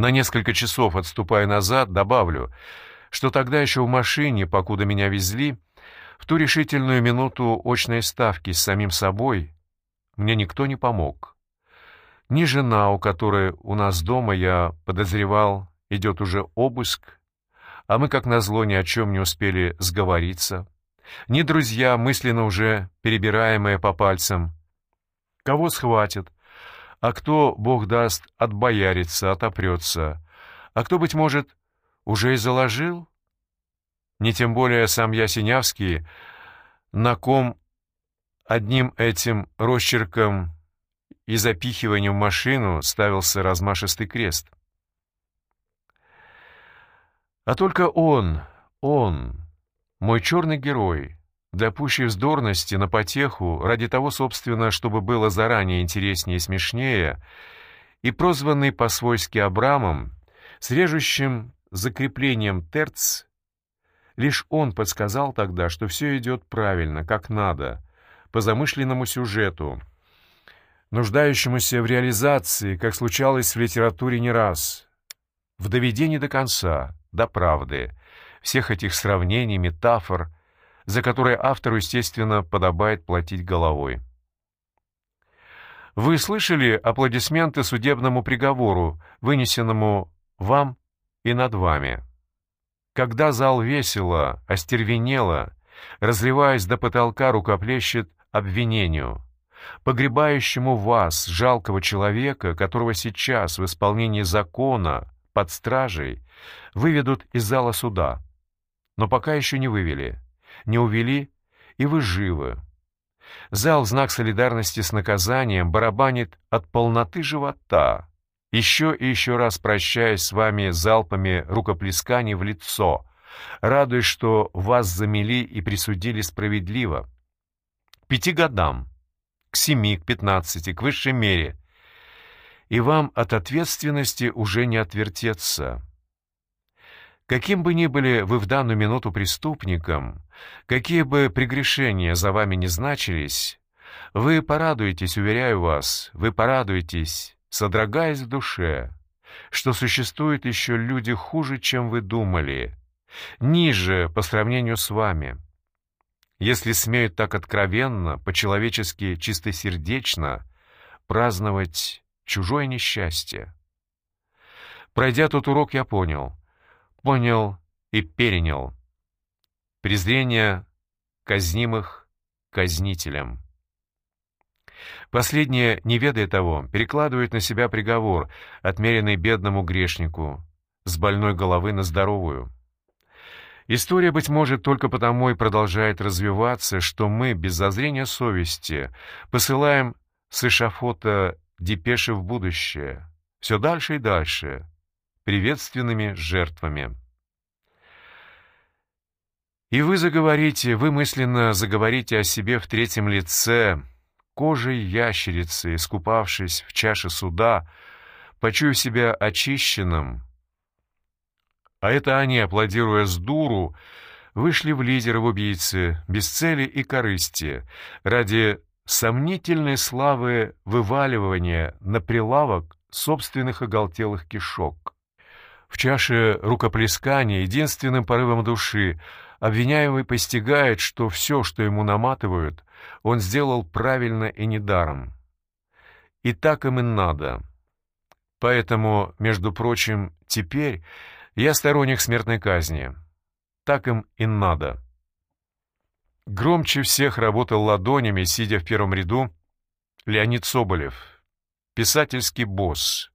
На несколько часов отступая назад, добавлю, что тогда еще в машине, покуда меня везли, в ту решительную минуту очной ставки с самим собой мне никто не помог. Ни жена, у которой у нас дома, я подозревал, идет уже обыск, а мы, как назло, ни о чем не успели сговориться, ни друзья, мысленно уже перебираемые по пальцам. Кого схватят, а кто, бог даст, отбоярится, отопрется, а кто, быть может, уже и заложил? Не тем более сам я Синявский, на ком одним этим росчерком и запихиванием в машину ставился размашистый крест. А только он, он, мой черный герой, для пущей вздорности на потеху, ради того, собственно, чтобы было заранее интереснее и смешнее, и прозванный по-свойски Абрамом, с режущим закреплением терц, лишь он подсказал тогда, что все идет правильно, как надо, по замышленному сюжету, нуждающемуся в реализации, как случалось в литературе не раз, в доведении до конца, до правды, всех этих сравнений, метафор, за которые автору, естественно, подобает платить головой. Вы слышали аплодисменты судебному приговору, вынесенному вам и над вами? Когда зал весело, остервенело, разливаясь до потолка, рукоплещет обвинению, погребающему вас, жалкого человека, которого сейчас в исполнении закона под стражей выведут из зала суда, но пока еще не вывели, не увели, и вы живы. Зал знак солидарности с наказанием барабанит от полноты живота, еще и еще раз прощаясь с вами залпами рукоплесканий в лицо, радуясь, что вас замели и присудили справедливо. К пяти годам, к семи, к пятнадцати, к высшей мере. И вам от ответственности уже не отвертеться. Каким бы ни были вы в данную минуту преступником, какие бы прегрешения за вами не значились, вы порадуетесь, уверяю вас, вы порадуетесь, содрогаясь в душе, что существуют еще люди хуже, чем вы думали, ниже по сравнению с вами. Если смеют так откровенно, по-человечески чистосердечно праздновать чужое несчастье. Пройдя тот урок, я понял — понял и перенял. Презрение казнимых казнителям. Последнее, не ведая того, перекладывает на себя приговор, отмеренный бедному грешнику, с больной головы на здоровую. История, быть может, только потому и продолжает развиваться, что мы, без зазрения совести, посылаем с эшафота депеши в будущее, все дальше и дальше, приветственными жертвами. И вы заговорите, вы мысленно заговорите о себе в третьем лице, кожей ящерицы, искупавшись в чаше суда, почуяв себя очищенным. А это они, аплодируя с дуру, вышли в лидеры в убийцы, без цели и корысти, ради сомнительной славы вываливания на прилавок собственных оголтелых кишок. В чаше рукоплескания единственным порывом души обвиняемый постигает, что все, что ему наматывают, он сделал правильно и недаром. И так им и надо. Поэтому, между прочим, теперь я сторонник смертной казни. Так им и надо. Громче всех работал ладонями, сидя в первом ряду, Леонид Соболев, писательский босс.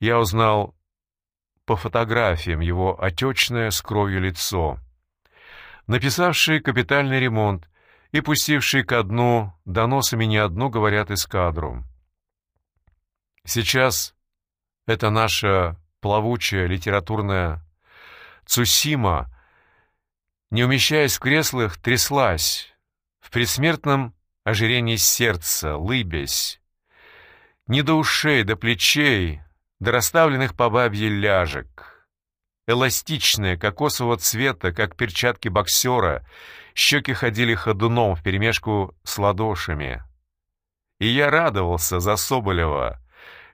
Я узнал по фотографиям его отечное с кровью лицо, написавший капитальный ремонт и пустивший ко дну доносами не одну, говорят, эскадру. Сейчас это наша плавучая литературная Цусима, не умещаясь в креслах, тряслась в предсмертном ожирении сердца, лыбясь. Не до ушей, до плечей, до расставленных по бабье ляжек. Эластичные, кокосового цвета, как перчатки боксера, щеки ходили ходуном вперемешку с ладошами. И я радовался за Соболева,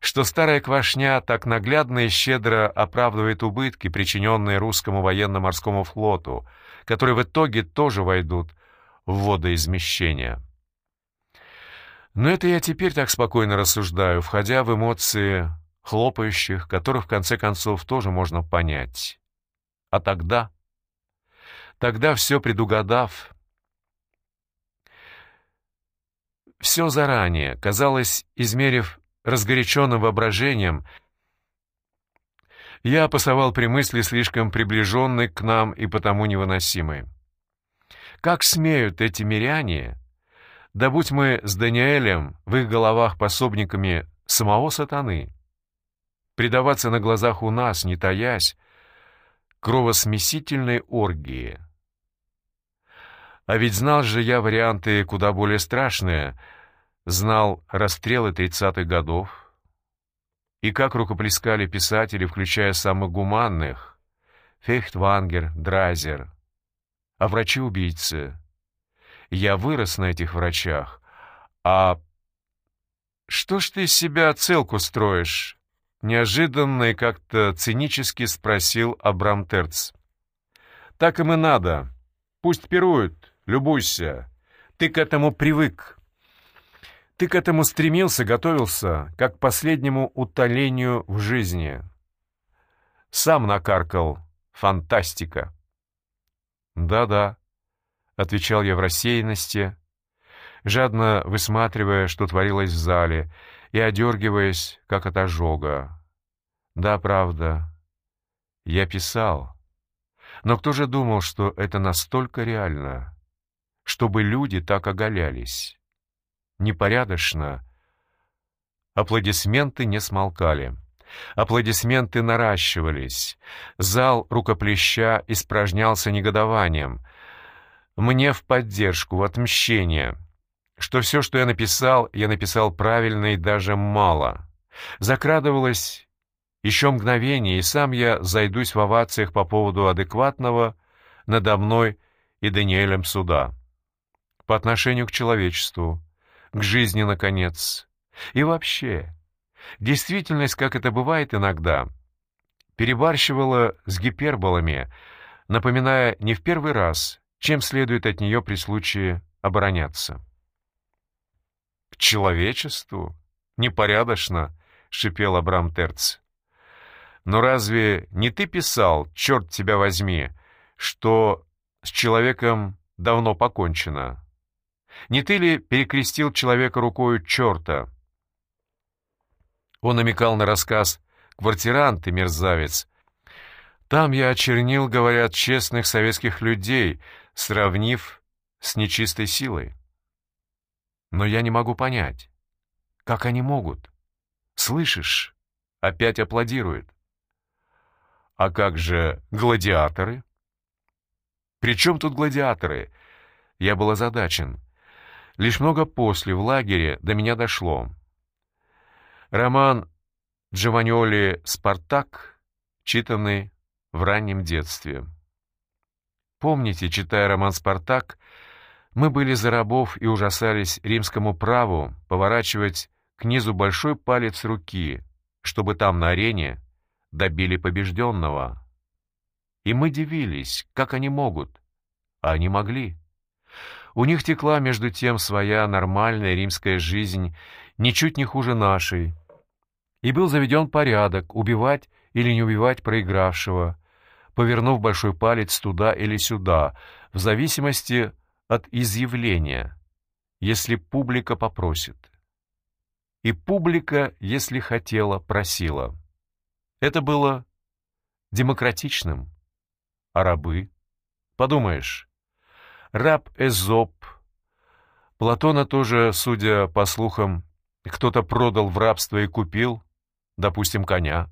что старая квашня так наглядно и щедро оправдывает убытки, причиненные русскому военно-морскому флоту, которые в итоге тоже войдут в водоизмещение. Но это я теперь так спокойно рассуждаю, входя в эмоции хлопающих, которых в конце концов тоже можно понять. А тогда... Тогда все предугадав, все заранее, казалось, измерив разгоряченным воображением, я опасовал при мысли слишком приближенной к нам и потому невыносимой. Как смеют эти миряне, да будь мы с Даниэлем в их головах пособниками самого сатаны, предаваться на глазах у нас, не таясь, кровосмесительной оргии. А ведь знал же я варианты куда более страшные, знал расстрелы тридцатых годов, и как рукоплескали писатели, включая самых гуманных, Фехтвангер, Драйзер, а врачи-убийцы. Я вырос на этих врачах, а... Что ж ты из себя целку строишь? Неожиданно и как-то цинически спросил Абрам Терц. Так им и надо. Пусть пируют, любуйся. Ты к этому привык. Ты к этому стремился, готовился, как к последнему утолению в жизни. Сам накаркал. Фантастика. «Да-да», — отвечал я в рассеянности, жадно высматривая, что творилось в зале, и одергиваясь, как от ожога. «Да, правда, я писал. Но кто же думал, что это настолько реально, чтобы люди так оголялись?» Непорядочно. Аплодисменты не смолкали. Аплодисменты наращивались. Зал рукоплеща испражнялся негодованием. Мне в поддержку, в отмщение. Что все, что я написал, я написал правильно и даже мало. Закрадывалось еще мгновение, и сам я зайдусь в овациях по поводу адекватного надо мной и Даниэлем суда. По отношению к человечеству, к жизни, наконец. И вообще, Действительность, как это бывает иногда, перебарщивала с гиперболами, напоминая не в первый раз, чем следует от нее при случае обороняться. «К человечеству? Непорядочно!» — шипел Абрам Терц. «Но разве не ты писал, черт тебя возьми, что с человеком давно покончено? Не ты ли перекрестил человека рукою черта?» Он намекал на рассказ «Квартирант и мерзавец». Там я очернил, говорят, честных советских людей, сравнив с нечистой силой. Но я не могу понять, как они могут. Слышишь? Опять аплодируют. А как же гладиаторы? При чем тут гладиаторы? Я был озадачен. Лишь много после, в лагере, до меня дошло. Роман Джованьоли «Спартак», читанный в раннем детстве. Помните, читая роман «Спартак», мы были за рабов и ужасались римскому праву поворачивать к низу большой палец руки, чтобы там на арене добили побежденного. И мы дивились, как они могут. А они могли. У них текла между тем своя нормальная римская жизнь, ничуть не хуже нашей. И был заведен порядок убивать или не убивать проигравшего, повернув большой палец туда или сюда, в зависимости от изъявления, если публика попросит. И публика, если хотела, просила. Это было демократичным. А рабы? Подумаешь, раб Эзоп. Платона тоже, судя по слухам, кто-то продал в рабство и купил, допустим, коня.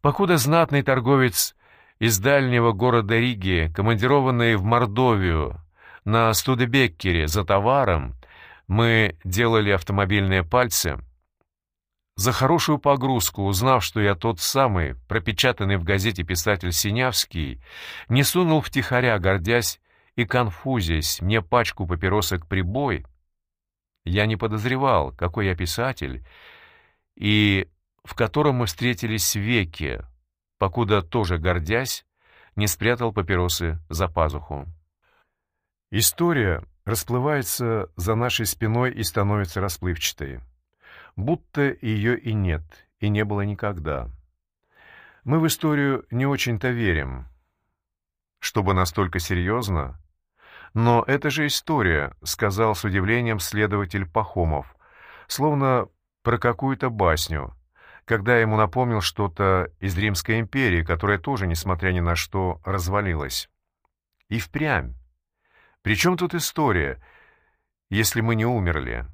Покуда знатный торговец из дальнего города Риги, командированный в Мордовию на Студебеккере за товаром, мы делали автомобильные пальцы, за хорошую погрузку, узнав, что я тот самый, пропечатанный в газете писатель Синявский, не сунул втихаря, гордясь и конфузясь, мне пачку папиросок прибой, я не подозревал, какой я писатель, и в котором мы встретились веки, покуда, тоже гордясь, не спрятал папиросы за пазуху. История расплывается за нашей спиной и становится расплывчатой. Будто ее и нет, и не было никогда. Мы в историю не очень-то верим, чтобы настолько серьезно. Но это же история, сказал с удивлением следователь Пахомов, словно про какую-то басню, когда ему напомнил что-то из Римской империи, которая тоже, несмотря ни на что, развалилась. И впрямь. Причем тут история, если мы не умерли?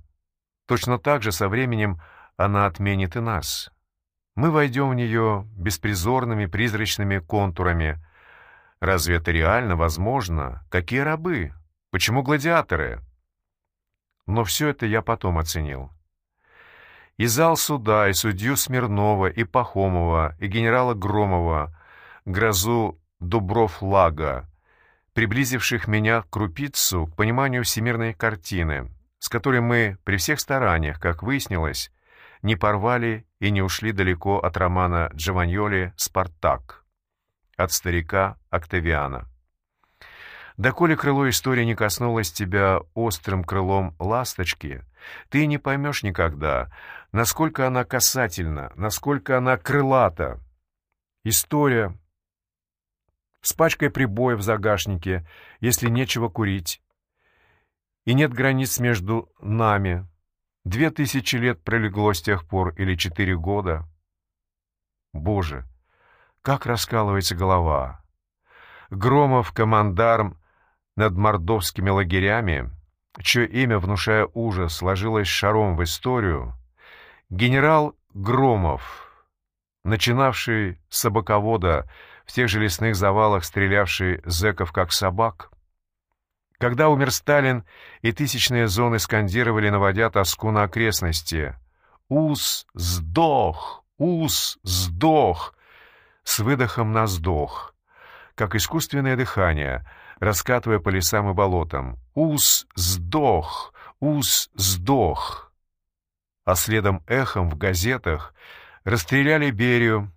Точно так же со временем она отменит и нас. Мы войдем в нее беспризорными призрачными контурами. Разве это реально возможно? Какие рабы? Почему гладиаторы? Но все это я потом оценил. И зал суда, и судью Смирнова, и Пахомова, и генерала Громова, грозу Дубров-Лага, приблизивших меня к крупицу, к пониманию всемирной картины, с которой мы при всех стараниях, как выяснилось, не порвали и не ушли далеко от романа Джованьоли «Спартак» от старика Октавиана. Доколе крыло истории не коснулось тебя острым крылом ласточки, ты не поймешь никогда, насколько она касательна, насколько она крылата. История с пачкой прибоев в загашнике, если нечего курить, и нет границ между нами, Две тысячи лет пролегло с тех пор или четыре года. Боже, как раскалывается голова! Громов, командарм над мордовскими лагерями, чье имя, внушая ужас, сложилось шаром в историю, генерал Громов, начинавший собаковода, в тех же лесных завалах стрелявший зэков как собак, когда умер Сталин, и тысячные зоны скандировали, наводя тоску на окрестности. «Ус сдох! Ус сдох!» С выдохом на сдох, как искусственное дыхание, раскатывая по лесам и болотам. «Ус сдох! Ус сдох!» А следом эхом в газетах расстреляли Берию,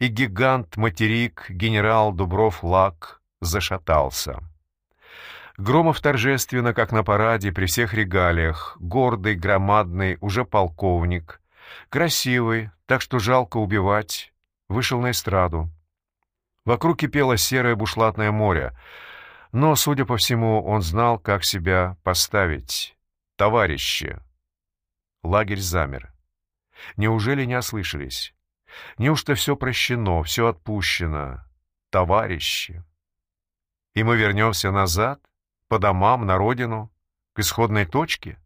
и гигант-материк генерал Дубров-Лак зашатался. Громов торжественно, как на параде, при всех регалиях, гордый, громадный, уже полковник, красивый, так что жалко убивать, вышел на эстраду. Вокруг кипело серое бушлатное море, но, судя по всему, он знал, как себя поставить. «Товарищи!» Лагерь замер. Неужели не ослышались? Неужто все прощено, все отпущено? Товарищи! И мы вернемся назад? По домам, на родину, к исходной точке?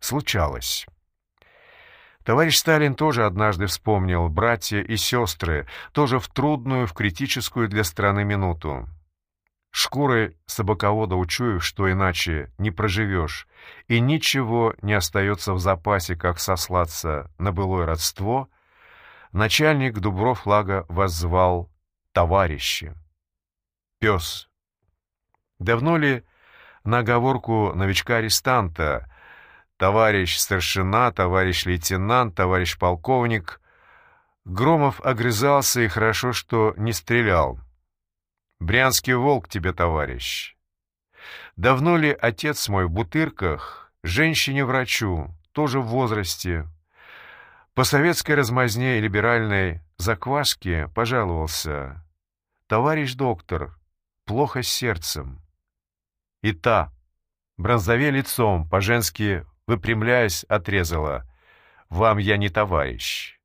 Случалось. Товарищ Сталин тоже однажды вспомнил, братья и сестры, тоже в трудную, в критическую для страны минуту. Шкурой собаковода учуяв, что иначе не проживешь, и ничего не остается в запасе, как сослаться на былое родство, начальник Дубров Лага воззвал «товарищи». Пес Давно ли на оговорку новичка-арестанта «товарищ старшина», «товарищ лейтенант», «товарищ полковник» Громов огрызался и хорошо, что не стрелял. «Брянский волк тебе, товарищ». Давно ли отец мой в бутырках, женщине-врачу, тоже в возрасте, по советской размазне и либеральной закваске пожаловался. «Товарищ доктор, плохо с сердцем». И та, бронзове лицом, по-женски выпрямляясь, отрезала «Вам я не товарищ».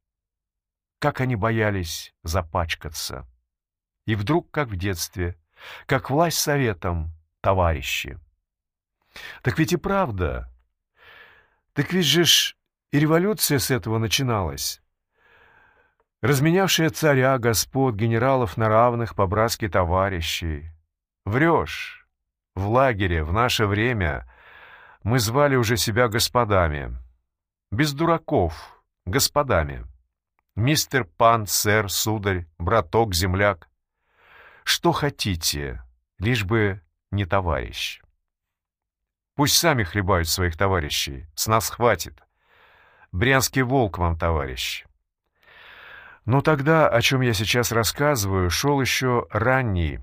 Как они боялись запачкаться. И вдруг, как в детстве, как власть советом, товарищи. Так ведь и правда. Так ведь же ж и революция с этого начиналась. Разменявшая царя, господ, генералов на равных по-братски товарищей. Врешь. В лагере, в наше время, мы звали уже себя господами. Без дураков, господами. Мистер, пан, сэр, сударь, браток, земляк. Что хотите, лишь бы не товарищ. Пусть сами хлебают своих товарищей, с нас хватит. Брянский волк вам, товарищ. Но тогда, о чем я сейчас рассказываю, шел еще ранний,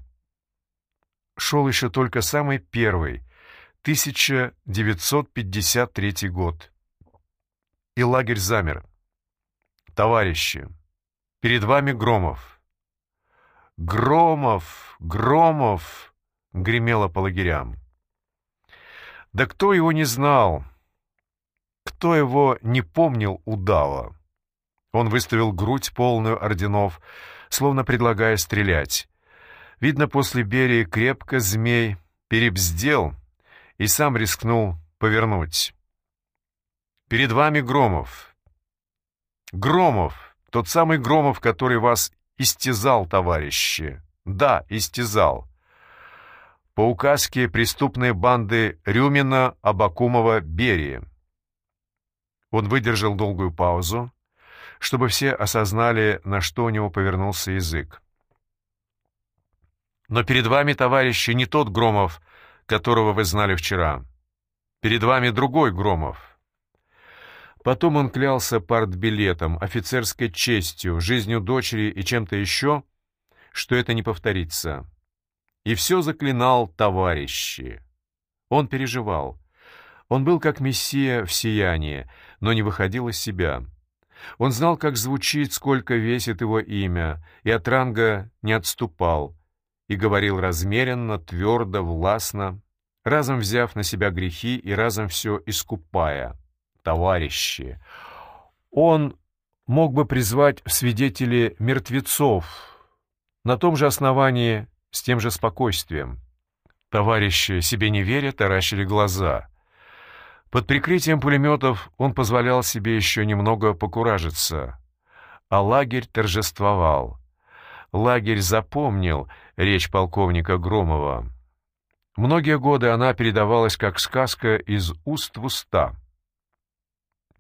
шел еще только самый первый, 1953 год. И лагерь замер. Товарищи, перед вами Громов. Громов, Громов, гремело по лагерям. Да кто его не знал, кто его не помнил удава? Он выставил грудь полную орденов, словно предлагая стрелять. Видно, после Берии крепко змей перебздел и сам рискнул повернуть. «Перед вами Громов. Громов, тот самый Громов, который вас истязал, товарищи. Да, истязал. По указке преступной банды Рюмина, Абакумова, Берии». Он выдержал долгую паузу, чтобы все осознали, на что у него повернулся язык. Но перед вами, товарищи, не тот Громов, которого вы знали вчера. Перед вами другой Громов. Потом он клялся партбилетом, офицерской честью, жизнью дочери и чем-то еще, что это не повторится. И все заклинал товарищи. Он переживал. Он был как мессия в сиянии, но не выходил из себя. Он знал, как звучит, сколько весит его имя, и от ранга не отступал, и говорил размеренно, твердо, властно, разом взяв на себя грехи и разом все искупая. Товарищи! Он мог бы призвать в свидетели мертвецов на том же основании, с тем же спокойствием. Товарищи, себе не веря, таращили глаза. Под прикрытием пулеметов он позволял себе еще немного покуражиться. А лагерь торжествовал. Лагерь запомнил речь полковника Громова. Многие годы она передавалась как сказка из уст в уста.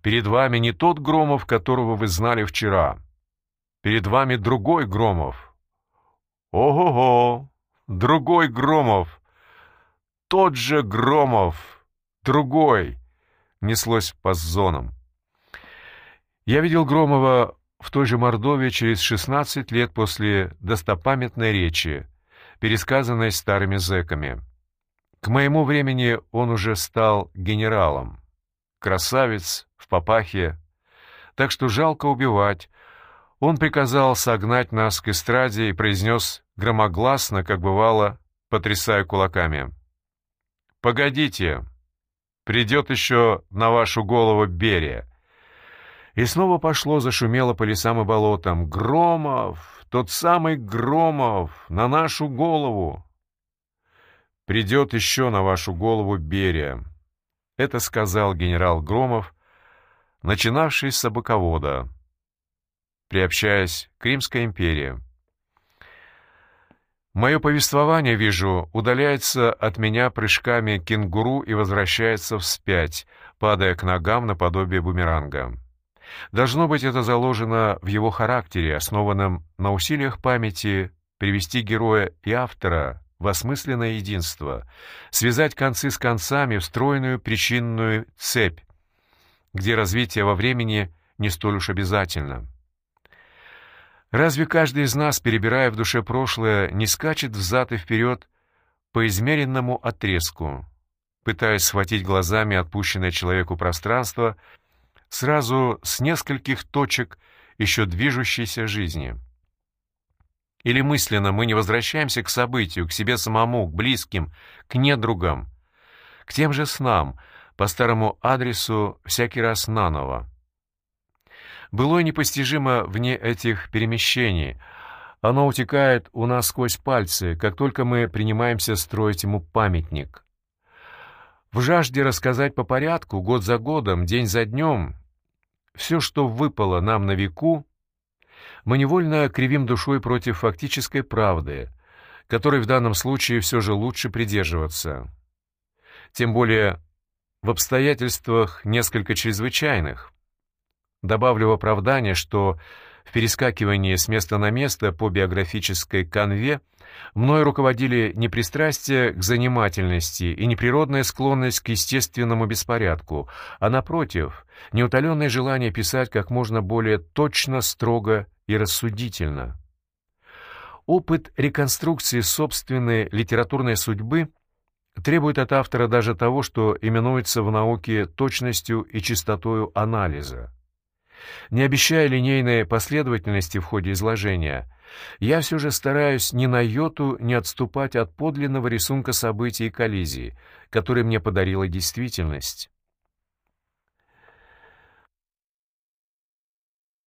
«Перед вами не тот Громов, которого вы знали вчера. Перед вами другой Громов». «Ого-го! Другой Громов! Тот же Громов! Другой!» неслось по зонам. Я видел Громова в той же Мордовии через 16 лет после достопамятной речи, пересказанной старыми зэками. К моему времени он уже стал генералом. Красавец, в папахе. Так что жалко убивать. Он приказал согнать нас к эстраде и произнес громогласно, как бывало, потрясая кулаками. «Погодите, Придет еще на вашу голову Берия. И снова пошло, зашумело по лесам и болотам. Громов, тот самый Громов, на нашу голову. Придет еще на вашу голову Берия. Это сказал генерал Громов, начинавший с собаковода, приобщаясь к Римской империи. Мое повествование, вижу, удаляется от меня прыжками кенгуру и возвращается вспять, падая к ногам наподобие бумеранга. Должно быть, это заложено в его характере, основанном на усилиях памяти привести героя и автора в осмысленное единство, связать концы с концами в стройную причинную цепь, где развитие во времени не столь уж обязательно. Разве каждый из нас, перебирая в душе прошлое, не скачет взад и вперед по измеренному отрезку, пытаясь схватить глазами отпущенное человеку пространство сразу с нескольких точек еще движущейся жизни? Или мысленно мы не возвращаемся к событию, к себе самому, к близким, к недругам, к тем же снам, по старому адресу всякий раз наново? Былое непостижимо вне этих перемещений. Оно утекает у нас сквозь пальцы, как только мы принимаемся строить ему памятник. В жажде рассказать по порядку, год за годом, день за днем, все, что выпало нам на веку, мы невольно кривим душой против фактической правды, которой в данном случае все же лучше придерживаться. Тем более в обстоятельствах несколько чрезвычайных. Добавлю в оправдание, что В перескакивании с места на место по биографической канве мной руководили не пристрастие к занимательности и неприродная склонность к естественному беспорядку, а, напротив, неутоленное желание писать как можно более точно, строго и рассудительно. Опыт реконструкции собственной литературной судьбы требует от автора даже того, что именуется в науке точностью и чистотою анализа. Не обещая линейной последовательности в ходе изложения, я все же стараюсь ни на йоту не отступать от подлинного рисунка событий и коллизий, который мне подарила действительность.